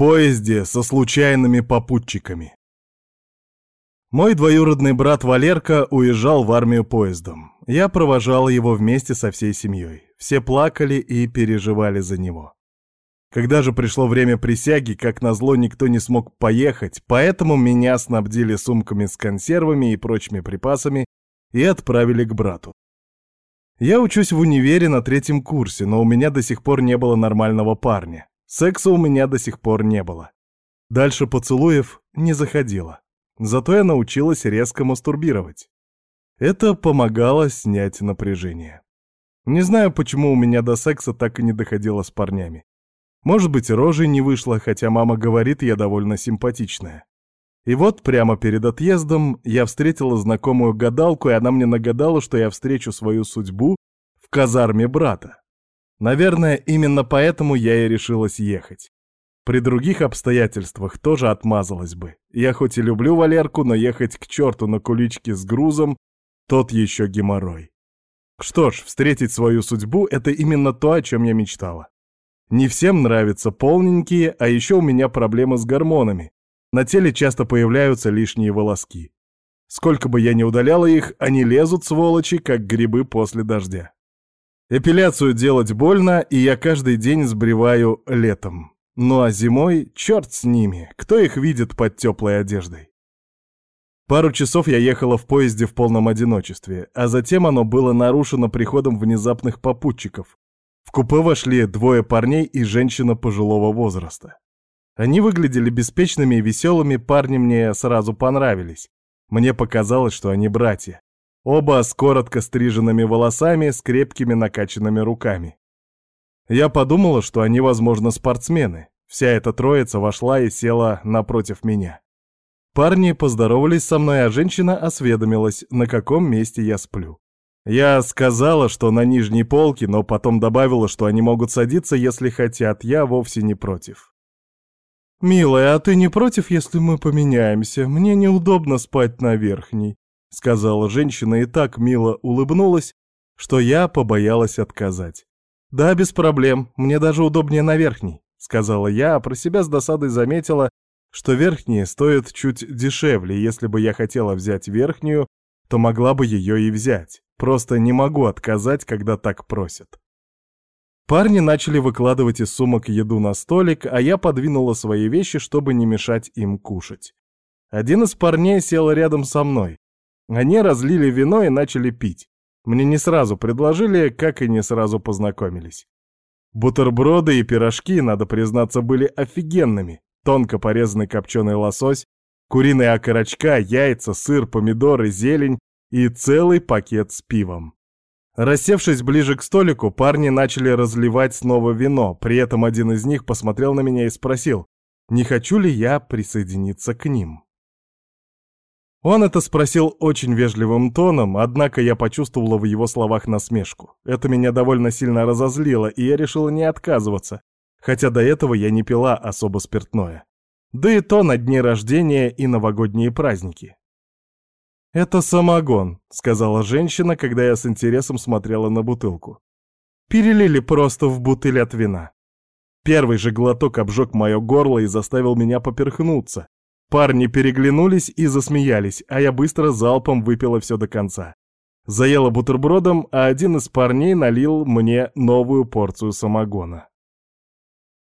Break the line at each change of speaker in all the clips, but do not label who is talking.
поезде со случайными попутчиками. Мой двоюродный брат Валерка уезжал в армию поездом. Я провожал его вместе со всей семьей. Все плакали и переживали за него. Когда же пришло время присяги, как назло, никто не смог поехать, поэтому меня снабдили сумками с консервами и прочими припасами и отправили к брату. Я учусь в универе на третьем курсе, но у меня до сих пор не было нормального парня. Секса у меня до сих пор не было. Дальше поцелуев не заходило. Зато я научилась резко мастурбировать. Это помогало снять напряжение. Не знаю, почему у меня до секса так и не доходило с парнями. Может быть, рожей не вышло, хотя мама говорит, я довольно симпатичная. И вот прямо перед отъездом я встретила знакомую гадалку, и она мне нагадала, что я встречу свою судьбу в казарме брата. Наверное, именно поэтому я и решилась ехать. При других обстоятельствах тоже отмазалась бы. Я хоть и люблю Валерку, но ехать к черту на куличке с грузом — тот еще геморрой. Что ж, встретить свою судьбу — это именно то, о чем я мечтала. Не всем нравятся полненькие, а еще у меня проблемы с гормонами. На теле часто появляются лишние волоски. Сколько бы я ни удаляла их, они лезут, сволочи, как грибы после дождя. Эпиляцию делать больно, и я каждый день сбриваю летом. Ну а зимой, черт с ними, кто их видит под теплой одеждой? Пару часов я ехала в поезде в полном одиночестве, а затем оно было нарушено приходом внезапных попутчиков. В купе вошли двое парней и женщина пожилого возраста. Они выглядели беспечными и веселыми, парни мне сразу понравились. Мне показалось, что они братья. Оба с коротко стриженными волосами, с крепкими накачанными руками. Я подумала, что они, возможно, спортсмены. Вся эта троица вошла и села напротив меня. Парни поздоровались со мной, а женщина осведомилась, на каком месте я сплю. Я сказала, что на нижней полке, но потом добавила, что они могут садиться, если хотят, я вовсе не против. «Милая, а ты не против, если мы поменяемся? Мне неудобно спать на верхней», — сказала женщина и так мило улыбнулась, что я побоялась отказать. «Да, без проблем, мне даже удобнее на верхней», — сказала я, а про себя с досадой заметила, что верхние стоят чуть дешевле, если бы я хотела взять верхнюю, то могла бы ее и взять. Просто не могу отказать, когда так просят. Парни начали выкладывать из сумок еду на столик, а я подвинула свои вещи, чтобы не мешать им кушать. Один из парней сел рядом со мной. Они разлили вино и начали пить. Мне не сразу предложили, как и не сразу познакомились. Бутерброды и пирожки, надо признаться, были офигенными. Тонко порезанный копченый лосось, куриные окорочка, яйца, сыр, помидоры, зелень и целый пакет с пивом. Рассевшись ближе к столику, парни начали разливать снова вино, при этом один из них посмотрел на меня и спросил, не хочу ли я присоединиться к ним. Он это спросил очень вежливым тоном, однако я почувствовала в его словах насмешку. Это меня довольно сильно разозлило, и я решила не отказываться, хотя до этого я не пила особо спиртное. Да и то на дни рождения и новогодние праздники. «Это самогон», — сказала женщина, когда я с интересом смотрела на бутылку. «Перелили просто в бутыль от вина». Первый же глоток обжег мое горло и заставил меня поперхнуться, Парни переглянулись и засмеялись, а я быстро залпом выпила все до конца. Заела бутербродом, а один из парней налил мне новую порцию самогона.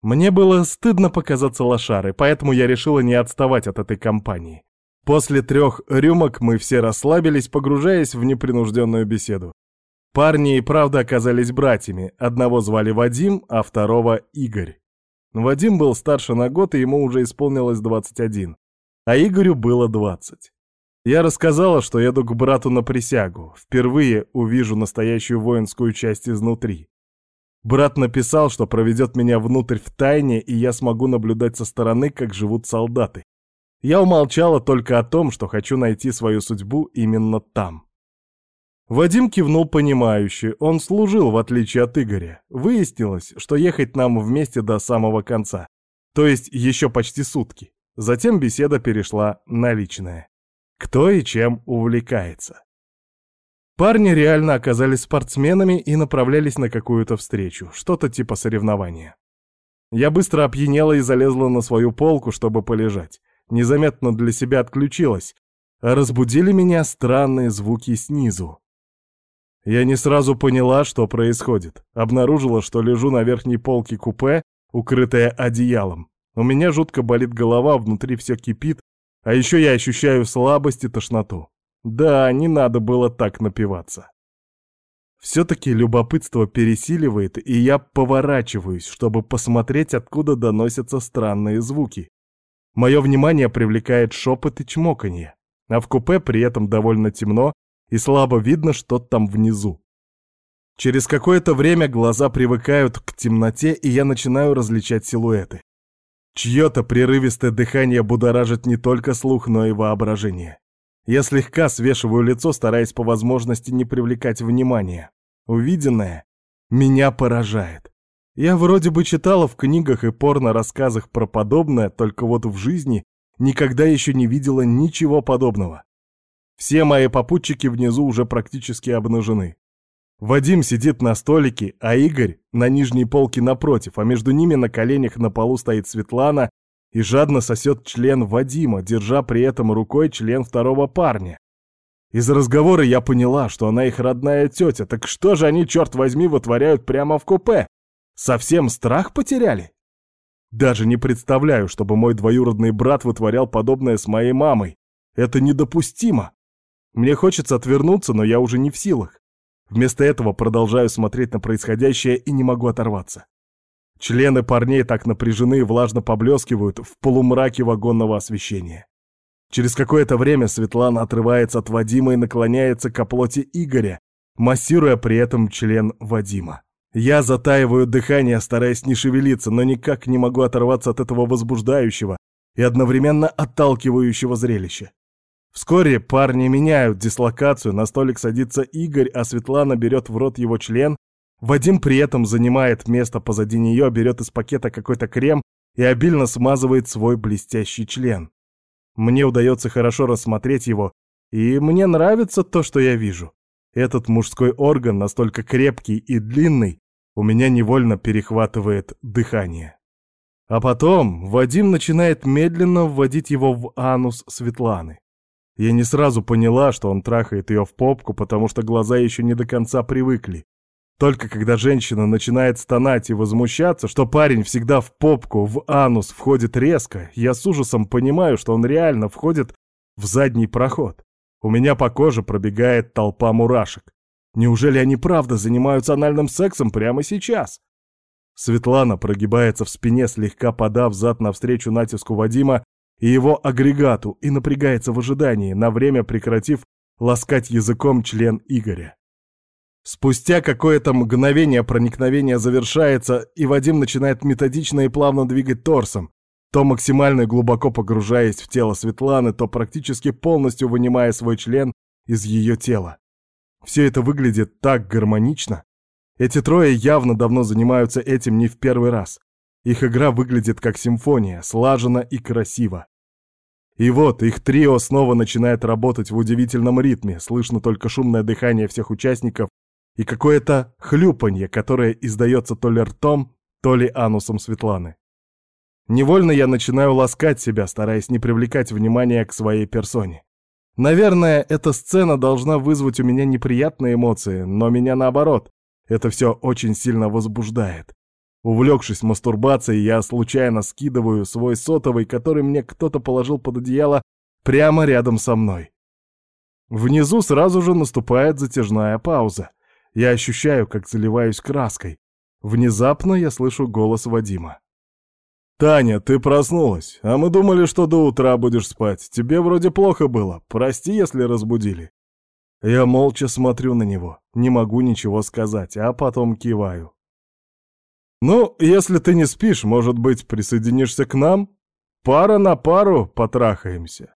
Мне было стыдно показаться лошарой, поэтому я решила не отставать от этой компании. После трех рюмок мы все расслабились, погружаясь в непринужденную беседу. Парни и правда оказались братьями, одного звали Вадим, а второго Игорь. Вадим был старше на год, и ему уже исполнилось 21 а Игорю было двадцать. Я рассказала, что еду к брату на присягу, впервые увижу настоящую воинскую часть изнутри. Брат написал, что проведет меня внутрь в тайне, и я смогу наблюдать со стороны, как живут солдаты. Я умолчала только о том, что хочу найти свою судьбу именно там. Вадим кивнул понимающе, он служил, в отличие от Игоря. Выяснилось, что ехать нам вместе до самого конца, то есть еще почти сутки. Затем беседа перешла на личное. Кто и чем увлекается. Парни реально оказались спортсменами и направлялись на какую-то встречу, что-то типа соревнования. Я быстро опьянела и залезла на свою полку, чтобы полежать. Незаметно для себя отключилась. Разбудили меня странные звуки снизу. Я не сразу поняла, что происходит. Обнаружила, что лежу на верхней полке купе, укрытая одеялом. У меня жутко болит голова, внутри все кипит, а еще я ощущаю слабость и тошноту. Да, не надо было так напиваться. Все-таки любопытство пересиливает, и я поворачиваюсь, чтобы посмотреть, откуда доносятся странные звуки. Мое внимание привлекает шепот и чмоканье, а в купе при этом довольно темно и слабо видно, что там внизу. Через какое-то время глаза привыкают к темноте, и я начинаю различать силуэты. Чье-то прерывистое дыхание будоражит не только слух, но и воображение. Я слегка свешиваю лицо, стараясь по возможности не привлекать внимания. Увиденное меня поражает. Я вроде бы читала в книгах и порно-рассказах про подобное, только вот в жизни никогда еще не видела ничего подобного. Все мои попутчики внизу уже практически обнажены. Вадим сидит на столике, а Игорь на нижней полке напротив, а между ними на коленях на полу стоит Светлана и жадно сосет член Вадима, держа при этом рукой член второго парня. Из разговора я поняла, что она их родная тетя, так что же они, черт возьми, вытворяют прямо в купе? Совсем страх потеряли? Даже не представляю, чтобы мой двоюродный брат вытворял подобное с моей мамой. Это недопустимо. Мне хочется отвернуться, но я уже не в силах. Вместо этого продолжаю смотреть на происходящее и не могу оторваться. Члены парней так напряжены и влажно поблескивают в полумраке вагонного освещения. Через какое-то время Светлана отрывается от Вадима и наклоняется к оплоте Игоря, массируя при этом член Вадима. Я затаиваю дыхание, стараясь не шевелиться, но никак не могу оторваться от этого возбуждающего и одновременно отталкивающего зрелища. Вскоре парни меняют дислокацию, на столик садится Игорь, а Светлана берет в рот его член Вадим при этом занимает место позади нее, берет из пакета какой-то крем и обильно смазывает свой блестящий член. Мне удается хорошо рассмотреть его, и мне нравится то, что я вижу. Этот мужской орган настолько крепкий и длинный, у меня невольно перехватывает дыхание. А потом Вадим начинает медленно вводить его в анус Светланы. Я не сразу поняла, что он трахает ее в попку, потому что глаза еще не до конца привыкли. Только когда женщина начинает стонать и возмущаться, что парень всегда в попку, в анус входит резко, я с ужасом понимаю, что он реально входит в задний проход. У меня по коже пробегает толпа мурашек. Неужели они правда занимаются анальным сексом прямо сейчас? Светлана прогибается в спине, слегка подав зад навстречу натиску Вадима и его агрегату, и напрягается в ожидании, на время прекратив ласкать языком член Игоря. Спустя какое-то мгновение проникновение завершается, и Вадим начинает методично и плавно двигать торсом, то максимально глубоко погружаясь в тело Светланы, то практически полностью вынимая свой член из ее тела. Все это выглядит так гармонично. Эти трое явно давно занимаются этим не в первый раз. Их игра выглядит как симфония, слаженно и красиво. И вот их трио снова начинает работать в удивительном ритме, слышно только шумное дыхание всех участников и какое-то хлюпанье, которое издается то ли ртом, то ли анусом Светланы. Невольно я начинаю ласкать себя, стараясь не привлекать внимания к своей персоне. Наверное, эта сцена должна вызвать у меня неприятные эмоции, но меня наоборот. Это все очень сильно возбуждает. Увлекшись мастурбацией, я случайно скидываю свой сотовый, который мне кто-то положил под одеяло прямо рядом со мной. Внизу сразу же наступает затяжная пауза. Я ощущаю, как заливаюсь краской. Внезапно я слышу голос Вадима. «Таня, ты проснулась, а мы думали, что до утра будешь спать. Тебе вроде плохо было. Прости, если разбудили». Я молча смотрю на него, не могу ничего сказать, а потом киваю. «Ну, если ты не спишь, может быть, присоединишься к нам? Пара на пару потрахаемся».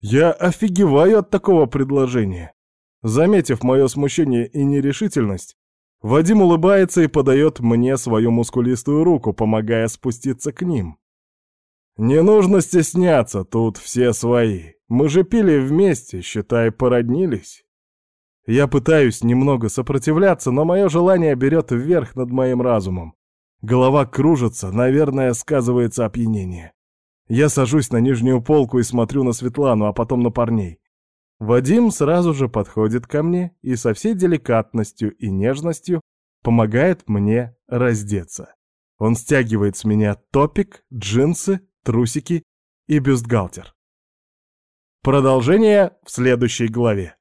Я офигеваю от такого предложения. Заметив мое смущение и нерешительность, Вадим улыбается и подает мне свою мускулистую руку, помогая спуститься к ним. «Не нужно стесняться, тут все свои. Мы же пили вместе, считай, породнились». Я пытаюсь немного сопротивляться, но мое желание берет вверх над моим разумом. Голова кружится, наверное, сказывается опьянение. Я сажусь на нижнюю полку и смотрю на Светлану, а потом на парней. Вадим сразу же подходит ко мне и со всей деликатностью и нежностью помогает мне раздеться. Он стягивает с меня топик, джинсы, трусики и бюстгальтер. Продолжение в следующей главе.